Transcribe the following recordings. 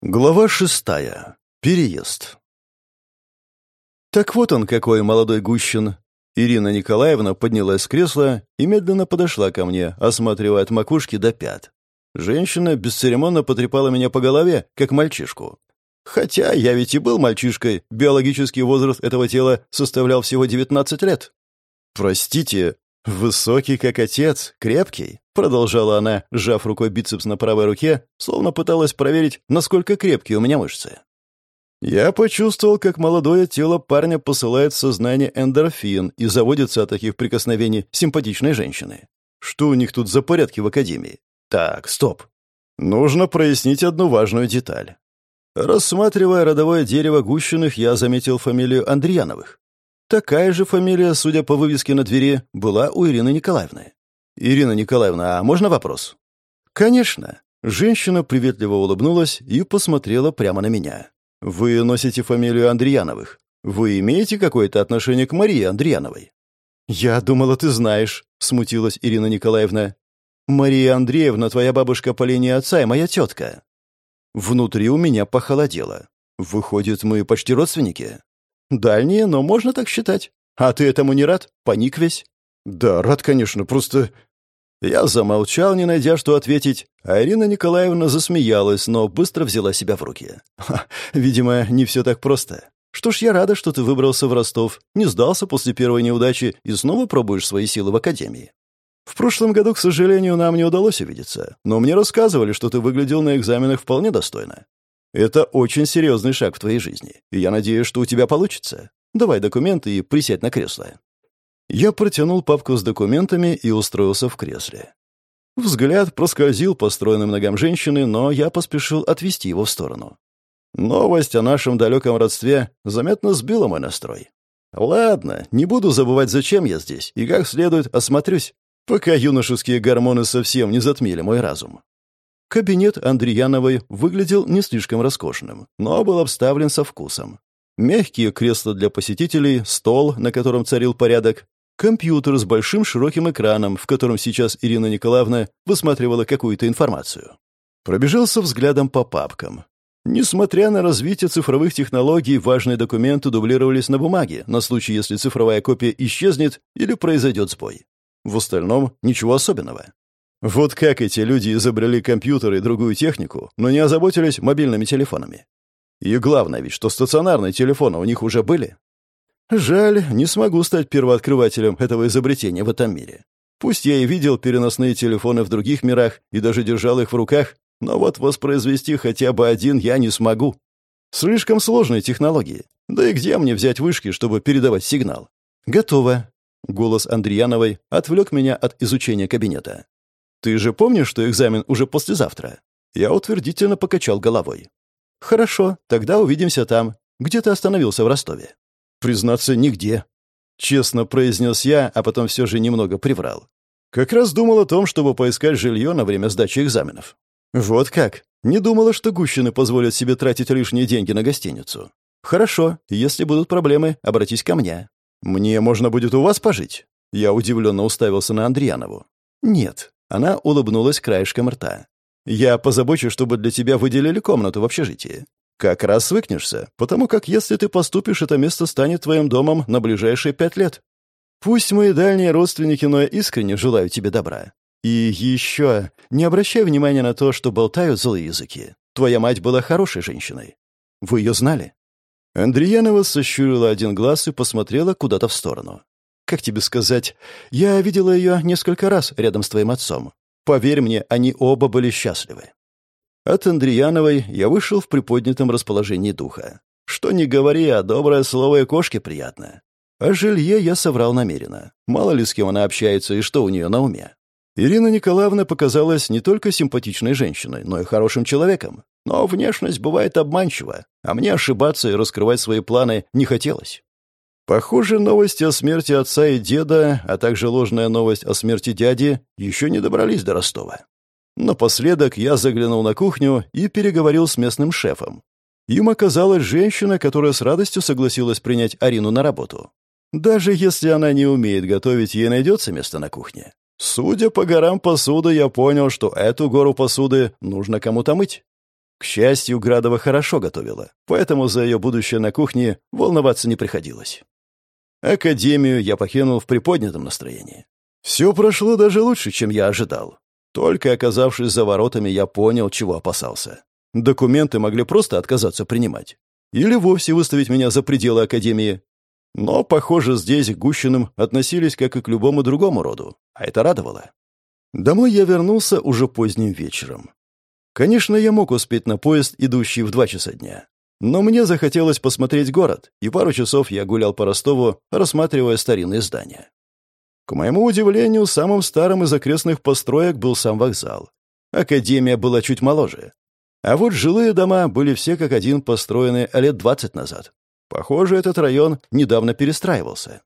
Глава шестая. Переезд. Так вот он какой молодой Гущин. Ирина Николаевна поднялась с кресла и медленно подошла ко мне, осматривая от макушки до пят. Женщина бесцеремонно потрепала меня по голове, как мальчишку. Хотя я ведь и был мальчишкой, биологический возраст этого тела составлял всего 19 лет. Простите, высокий как отец, крепкий, Продолжала она, сжав рукой бицепс на правой руке, словно пыталась проверить, насколько крепкие у меня мышцы. Я почувствовал, как молодое тело парня посылает в сознание эндорфин и заводится от таких прикосновений симпатичной женщины. Что у них тут за порядки в академии? Так, стоп. Нужно прояснить одну важную деталь. Рассматривая родовое дерево Гущиных, я заметил фамилию Андреяновых. Такая же фамилия, судя по вывеске на двери, была у Ирины Николаевны. «Ирина Николаевна, а можно вопрос?» «Конечно». Женщина приветливо улыбнулась и посмотрела прямо на меня. «Вы носите фамилию Андреяновых. Вы имеете какое-то отношение к Марии Андреяновой?» «Я думала, ты знаешь», — смутилась Ирина Николаевна. «Мария Андреевна, твоя бабушка по линии отца и моя тетка». Внутри у меня похолодело. «Выходит, мы почти родственники?» «Дальние, но можно так считать. А ты этому не рад? Паник весь?» «Да, рад, конечно, просто я замолчал, не найдя, что ответить, а Ирина Николаевна засмеялась, но быстро взяла себя в руки. Ха, видимо, не все так просто. Что ж, я рада, что ты выбрался в Ростов, не сдался после первой неудачи и снова пробуешь свои силы в академии. В прошлом году, к сожалению, нам не удалось увидеться, но мне рассказывали, что ты выглядел на экзаменах вполне достойно. Это очень серьезный шаг в твоей жизни, и я надеюсь, что у тебя получится. Давай документы и присядь на кресло. Я протянул папку с документами и устроился в кресле. Взгляд проскользил по стройным ногам женщины, но я поспешил отвести его в сторону. Новость о нашем далеком родстве заметно сбила мой настрой. Ладно, не буду забывать, зачем я здесь, и как следует осмотрюсь, пока юношеские гормоны совсем не затмили мой разум. Кабинет Андреяновой выглядел не слишком роскошным, но был обставлен со вкусом. Мягкие кресла для посетителей, стол, на котором царил порядок, компьютер с большим широким экраном, в котором сейчас Ирина Николаевна высматривала какую-то информацию. Пробежался взглядом по папкам. Несмотря на развитие цифровых технологий, важные документы дублировались на бумаге, на случай, если цифровая копия исчезнет или произойдет сбой. В остальном ничего особенного. Вот как эти люди изобрели компьютеры и другую технику, но не озаботились мобильными телефонами. И главное ведь, что стационарные телефоны у них уже были. Жаль, не смогу стать первооткрывателем этого изобретения в этом мире. Пусть я и видел переносные телефоны в других мирах и даже держал их в руках, но вот воспроизвести хотя бы один я не смогу. Слишком сложные технологии. Да и где мне взять вышки, чтобы передавать сигнал? Готово. Голос Андреяновой отвлек меня от изучения кабинета. Ты же помнишь, что экзамен уже послезавтра? Я утвердительно покачал головой. Хорошо, тогда увидимся там. Где ты остановился в Ростове? Признаться, нигде. Честно произнес я, а потом все же немного приврал. Как раз думал о том, чтобы поискать жилье на время сдачи экзаменов. Вот как. Не думала, что Гущины позволят себе тратить лишние деньги на гостиницу. Хорошо, если будут проблемы, обратись ко мне. Мне можно будет у вас пожить? Я удивленно уставился на Андреянову. Нет. Она улыбнулась краешком рта. Я позабочусь, чтобы для тебя выделили комнату в общежитии. Как раз свыкнешься, потому как если ты поступишь, это место станет твоим домом на ближайшие пять лет. Пусть мои дальние родственники, но я искренне желаю тебе добра. И еще не обращай внимания на то, что болтают злые языки. Твоя мать была хорошей женщиной. Вы ее знали?» Андреянова сощурила один глаз и посмотрела куда-то в сторону. «Как тебе сказать? Я видела ее несколько раз рядом с твоим отцом. Поверь мне, они оба были счастливы. От Андреяновой я вышел в приподнятом расположении духа. Что не говори, а доброе слово и кошке приятно. О жилье я соврал намеренно. Мало ли с кем она общается и что у нее на уме. Ирина Николаевна показалась не только симпатичной женщиной, но и хорошим человеком. Но внешность бывает обманчива, а мне ошибаться и раскрывать свои планы не хотелось. Похоже, новости о смерти отца и деда, а также ложная новость о смерти дяди еще не добрались до Ростова. Напоследок я заглянул на кухню и переговорил с местным шефом. Им оказалась женщина, которая с радостью согласилась принять Арину на работу. Даже если она не умеет готовить, ей найдется место на кухне. Судя по горам посуды, я понял, что эту гору посуды нужно кому-то мыть. К счастью, Градова хорошо готовила, поэтому за ее будущее на кухне волноваться не приходилось. Академию я покинул в приподнятом настроении. Все прошло даже лучше, чем я ожидал. Только оказавшись за воротами, я понял, чего опасался. Документы могли просто отказаться принимать. Или вовсе выставить меня за пределы Академии. Но, похоже, здесь к Гущиным относились как и к любому другому роду, а это радовало. Домой я вернулся уже поздним вечером. Конечно, я мог успеть на поезд, идущий в два часа дня. Но мне захотелось посмотреть город, и пару часов я гулял по Ростову, рассматривая старинные здания. К моему удивлению, самым старым из окрестных построек был сам вокзал. Академия была чуть моложе. А вот жилые дома были все как один построены лет 20 назад. Похоже, этот район недавно перестраивался.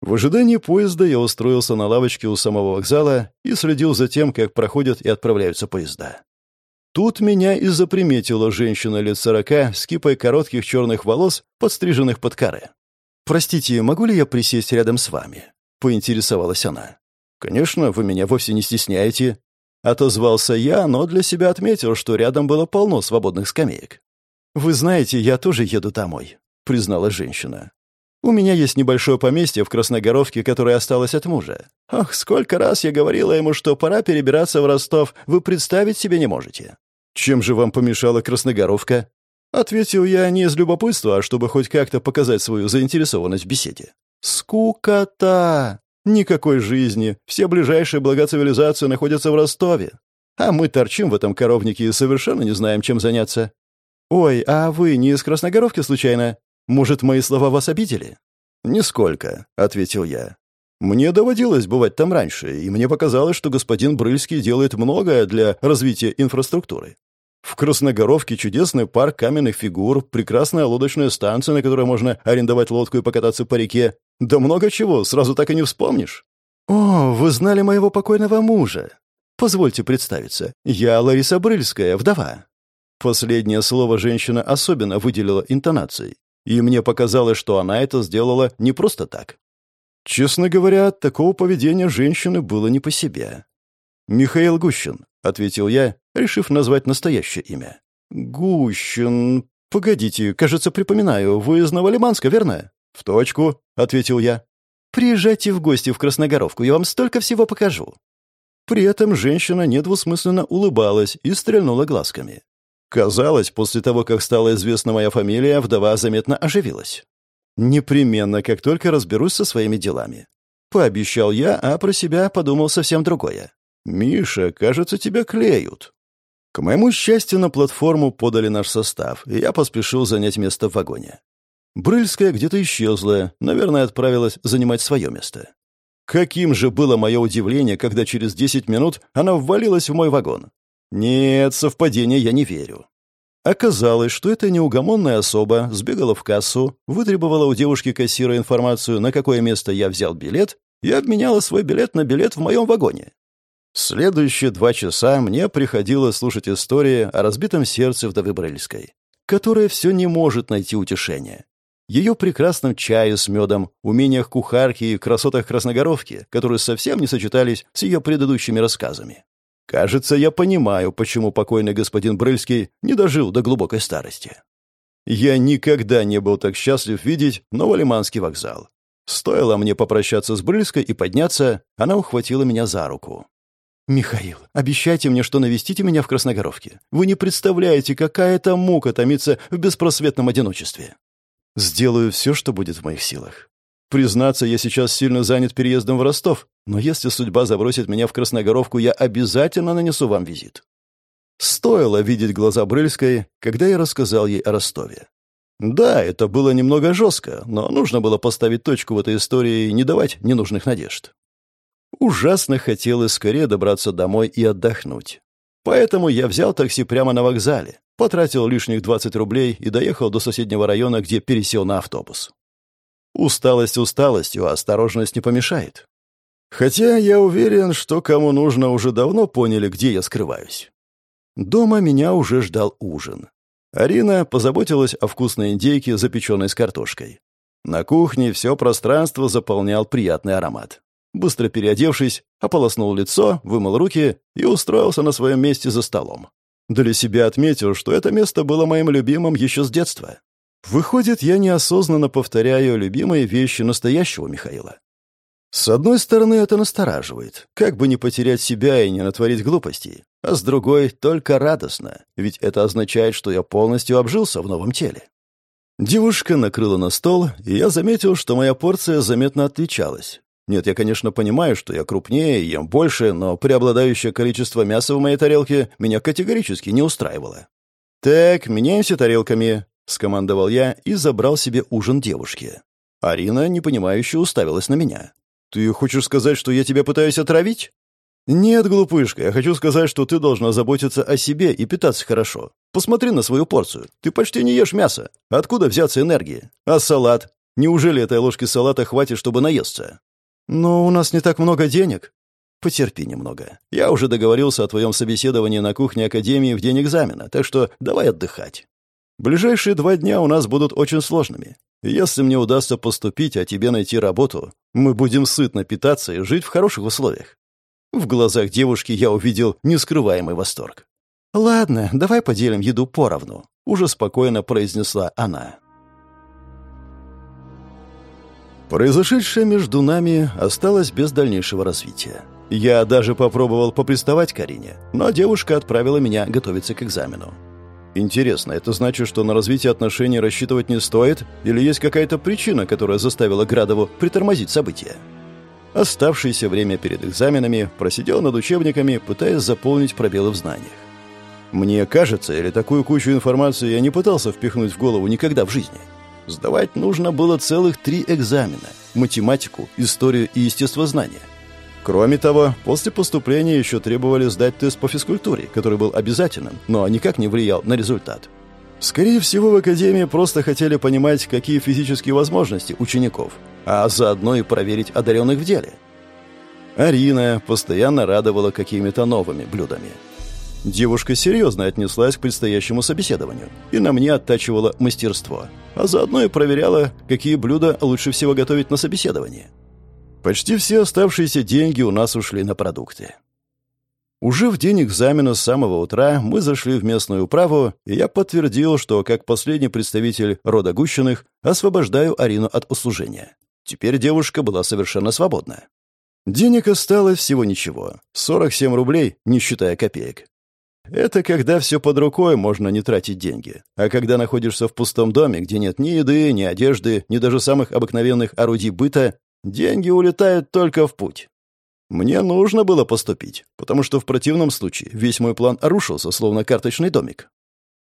В ожидании поезда я устроился на лавочке у самого вокзала и следил за тем, как проходят и отправляются поезда. Тут меня и заприметила женщина лет сорока с кипой коротких черных волос, подстриженных под каре. «Простите, могу ли я присесть рядом с вами?» — поинтересовалась она. «Конечно, вы меня вовсе не стесняете». Отозвался я, но для себя отметил, что рядом было полно свободных скамеек. «Вы знаете, я тоже еду домой», — признала женщина. «У меня есть небольшое поместье в Красногоровке, которое осталось от мужа. Ах, сколько раз я говорила ему, что пора перебираться в Ростов, вы представить себе не можете». «Чем же вам помешала Красногоровка?» Ответил я не из любопытства, а чтобы хоть как-то показать свою заинтересованность в беседе. Скукота! Никакой жизни. Все ближайшие блага цивилизации находятся в Ростове. А мы торчим в этом коровнике и совершенно не знаем, чем заняться. Ой, а вы не из Красногоровки случайно? Может, мои слова вас обидели? Нисколько, ответил я. Мне доводилось бывать там раньше, и мне показалось, что господин Брыльский делает многое для развития инфраструктуры. В Красногоровке чудесный парк каменных фигур, прекрасная лодочная станция, на которой можно арендовать лодку и покататься по реке, да много чего, сразу так и не вспомнишь. О, вы знали моего покойного мужа. Позвольте представиться. Я Лариса Брыльская, вдова. Последнее слово женщина особенно выделила интонацией. И мне показалось, что она это сделала не просто так. Честно говоря, от такого поведения женщины было не по себе. «Михаил Гущин», — ответил я, решив назвать настоящее имя. «Гущин... Погодите, кажется, припоминаю, вы из Новолиманска, верно?» «В точку», — ответил я. «Приезжайте в гости в Красногоровку, я вам столько всего покажу». При этом женщина недвусмысленно улыбалась и стрельнула глазками. Казалось, после того, как стала известна моя фамилия, вдова заметно оживилась. «Непременно, как только разберусь со своими делами». Пообещал я, а про себя подумал совсем другое. «Миша, кажется, тебя клеют». К моему счастью, на платформу подали наш состав, и я поспешил занять место в вагоне. Брыльская где-то исчезла, наверное, отправилась занимать свое место. Каким же было мое удивление, когда через десять минут она ввалилась в мой вагон. Нет, совпадения я не верю. Оказалось, что эта неугомонная особа сбегала в кассу, вытребовала у девушки-кассира информацию, на какое место я взял билет, и обменяла свой билет на билет в моем вагоне. Следующие два часа мне приходилось слушать истории о разбитом сердце вдовы Брыльской, которая все не может найти утешения ее прекрасном чае с медом, умениях кухарки и красотах Красногоровки, которые совсем не сочетались с ее предыдущими рассказами. Кажется, я понимаю, почему покойный господин Брыльский не дожил до глубокой старости. Я никогда не был так счастлив видеть Новолиманский вокзал. Стоило мне попрощаться с Брыльской и подняться, она ухватила меня за руку. «Михаил, обещайте мне, что навестите меня в Красногоровке. Вы не представляете, какая это мука томиться в беспросветном одиночестве. Сделаю все, что будет в моих силах. Признаться, я сейчас сильно занят переездом в Ростов, но если судьба забросит меня в Красногоровку, я обязательно нанесу вам визит. Стоило видеть глаза Брыльской, когда я рассказал ей о Ростове. Да, это было немного жестко, но нужно было поставить точку в этой истории и не давать ненужных надежд. Ужасно хотелось скорее добраться домой и отдохнуть. Поэтому я взял такси прямо на вокзале, потратил лишних 20 рублей и доехал до соседнего района, где пересел на автобус. Усталость усталостью, а осторожность не помешает. Хотя я уверен, что кому нужно уже давно поняли, где я скрываюсь. Дома меня уже ждал ужин. Арина позаботилась о вкусной индейке, запеченной с картошкой. На кухне все пространство заполнял приятный аромат. Быстро переодевшись, ополоснул лицо, вымыл руки и устроился на своем месте за столом. Для себя отметил, что это место было моим любимым еще с детства. Выходит, я неосознанно повторяю любимые вещи настоящего Михаила. С одной стороны, это настораживает, как бы не потерять себя и не натворить глупостей, а с другой — только радостно, ведь это означает, что я полностью обжился в новом теле. Девушка накрыла на стол, и я заметил, что моя порция заметно отличалась. Нет, я, конечно, понимаю, что я крупнее и ем больше, но преобладающее количество мяса в моей тарелке меня категорически не устраивало. «Так, меняемся тарелками», — скомандовал я и забрал себе ужин девушки. Арина, непонимающе, уставилась на меня. «Ты хочешь сказать, что я тебя пытаюсь отравить?» «Нет, глупышка, я хочу сказать, что ты должна заботиться о себе и питаться хорошо. Посмотри на свою порцию. Ты почти не ешь мясо. Откуда взяться энергии? А салат? Неужели этой ложки салата хватит, чтобы наесться?» «Но у нас не так много денег». «Потерпи немного. Я уже договорился о твоем собеседовании на кухне Академии в день экзамена, так что давай отдыхать. Ближайшие два дня у нас будут очень сложными. Если мне удастся поступить, а тебе найти работу, мы будем сытно питаться и жить в хороших условиях. В глазах девушки я увидел нескрываемый восторг. «Ладно, давай поделим еду поровну», — уже спокойно произнесла она. Произошедшее между нами осталось без дальнейшего развития. Я даже попробовал поприставать к Арине, но девушка отправила меня готовиться к экзамену. Интересно, это значит, что на развитие отношений рассчитывать не стоит, или есть какая-то причина, которая заставила Градову притормозить события? Оставшееся время перед экзаменами просидел над учебниками, пытаясь заполнить пробелы в знаниях. Мне кажется, или такую кучу информации я не пытался впихнуть в голову никогда в жизни. Сдавать нужно было целых три экзамена – математику, историю и естествознание. Кроме того, после поступления еще требовали сдать тест по физкультуре, который был обязательным, но никак не влиял на результат. Скорее всего, в академии просто хотели понимать, какие физические возможности учеников, а заодно и проверить одаренных в деле. Арина постоянно радовала какими-то новыми блюдами. Девушка серьезно отнеслась к предстоящему собеседованию и на мне оттачивала мастерство, а заодно и проверяла, какие блюда лучше всего готовить на собеседовании. Почти все оставшиеся деньги у нас ушли на продукты. Уже в день экзамена с самого утра мы зашли в местную управу, и я подтвердил, что, как последний представитель рода Гущиных, освобождаю Арину от услужения. Теперь девушка была совершенно свободна. Денег осталось всего ничего. 47 рублей, не считая копеек. Это когда все под рукой, можно не тратить деньги. А когда находишься в пустом доме, где нет ни еды, ни одежды, ни даже самых обыкновенных орудий быта, деньги улетают только в путь. Мне нужно было поступить, потому что в противном случае весь мой план рушился, словно карточный домик.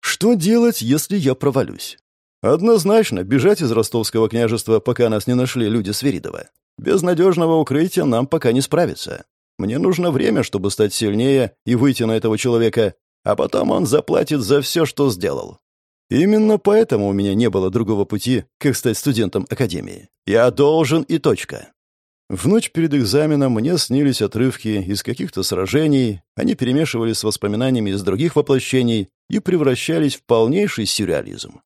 Что делать, если я провалюсь? Однозначно, бежать из ростовского княжества, пока нас не нашли люди Свиридова. Без надежного укрытия нам пока не справиться. Мне нужно время, чтобы стать сильнее и выйти на этого человека, а потом он заплатит за все, что сделал. Именно поэтому у меня не было другого пути, как стать студентом академии. Я должен и точка. В ночь перед экзаменом мне снились отрывки из каких-то сражений, они перемешивались с воспоминаниями из других воплощений и превращались в полнейший сюрреализм.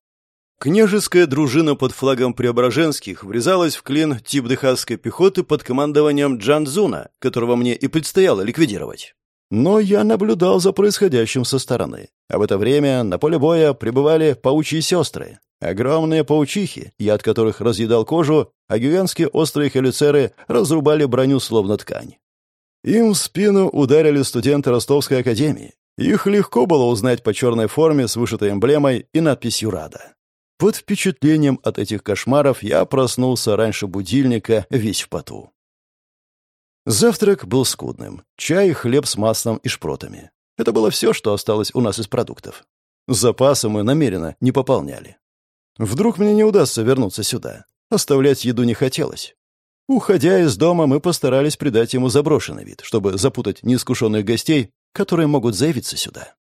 Княжеская дружина под флагом Преображенских врезалась в клин тип дыхасской пехоты под командованием Джанзуна, которого мне и предстояло ликвидировать. Но я наблюдал за происходящим со стороны. А в это время на поле боя пребывали паучьи сестры, Огромные паучихи, яд которых разъедал кожу, а гигантские острые хелицеры разрубали броню словно ткань. Им в спину ударили студенты Ростовской академии. Их легко было узнать по черной форме с вышитой эмблемой и надписью «Рада». Под впечатлением от этих кошмаров я проснулся раньше будильника, весь в поту. Завтрак был скудным. Чай, хлеб с маслом и шпротами. Это было все, что осталось у нас из продуктов. Запасы мы намеренно не пополняли. Вдруг мне не удастся вернуться сюда. Оставлять еду не хотелось. Уходя из дома, мы постарались придать ему заброшенный вид, чтобы запутать неискушенных гостей, которые могут заявиться сюда.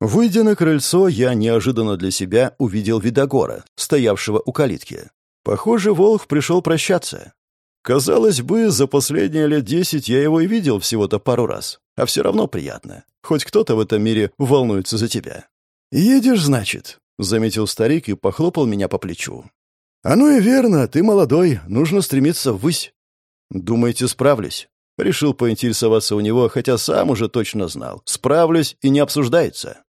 Выйдя на крыльцо, я неожиданно для себя увидел Видогора, стоявшего у калитки. Похоже, Волх пришел прощаться. Казалось бы, за последние лет десять я его и видел всего-то пару раз, а все равно приятно. Хоть кто-то в этом мире волнуется за тебя. «Едешь, значит?» — заметил старик и похлопал меня по плечу. «А ну и верно, ты молодой, нужно стремиться ввысь». «Думаете, справлюсь?» — решил поинтересоваться у него, хотя сам уже точно знал. «Справлюсь и не обсуждается».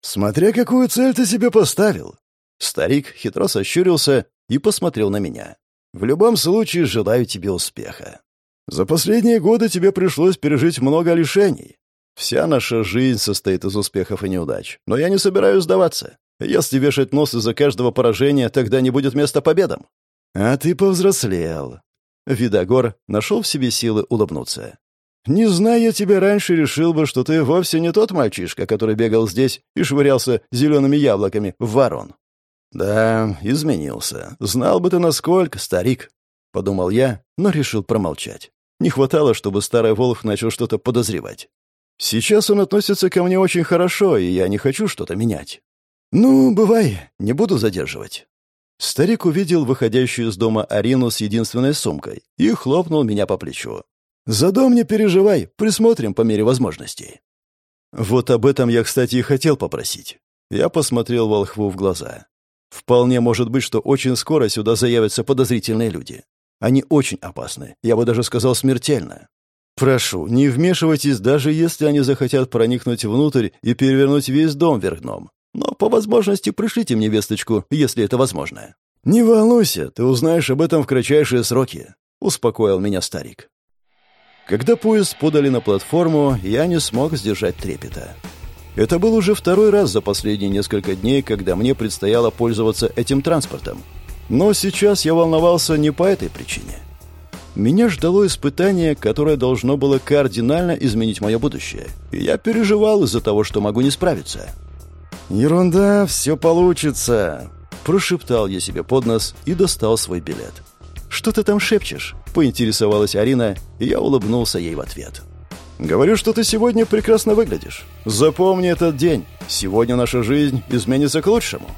«Смотря какую цель ты себе поставил». Старик хитро сощурился и посмотрел на меня. «В любом случае желаю тебе успеха. За последние годы тебе пришлось пережить много лишений. Вся наша жизнь состоит из успехов и неудач. Но я не собираюсь сдаваться. Если вешать нос из-за каждого поражения, тогда не будет места победам. А ты повзрослел. Видогор нашел в себе силы улыбнуться. «Не зная тебя раньше, решил бы, что ты вовсе не тот мальчишка, который бегал здесь и швырялся зелеными яблоками в ворон». «Да, изменился. Знал бы ты, насколько, старик», — подумал я, но решил промолчать. Не хватало, чтобы старый волк начал что-то подозревать. Сейчас он относится ко мне очень хорошо, и я не хочу что-то менять. Ну, бывай, не буду задерживать. Старик увидел выходящую из дома Арину с единственной сумкой и хлопнул меня по плечу. «За дом не переживай, присмотрим по мере возможностей». Вот об этом я, кстати, и хотел попросить. Я посмотрел Волхву в глаза. Вполне может быть, что очень скоро сюда заявятся подозрительные люди. Они очень опасны, я бы даже сказал смертельно. Прошу, не вмешивайтесь, даже если они захотят проникнуть внутрь и перевернуть весь дом вверх дном. Но по возможности пришлите мне весточку, если это возможно. Не волнуйся, ты узнаешь об этом в кратчайшие сроки, успокоил меня старик. Когда поезд подали на платформу, я не смог сдержать трепета. Это был уже второй раз за последние несколько дней, когда мне предстояло пользоваться этим транспортом. Но сейчас я волновался не по этой причине. Меня ждало испытание, которое должно было кардинально изменить мое будущее. И я переживал из-за того, что могу не справиться. «Ерунда, все получится!» Прошептал я себе под нос и достал свой билет. «Что ты там шепчешь?» — поинтересовалась Арина, и я улыбнулся ей в ответ. «Говорю, что ты сегодня прекрасно выглядишь. Запомни этот день. Сегодня наша жизнь изменится к лучшему».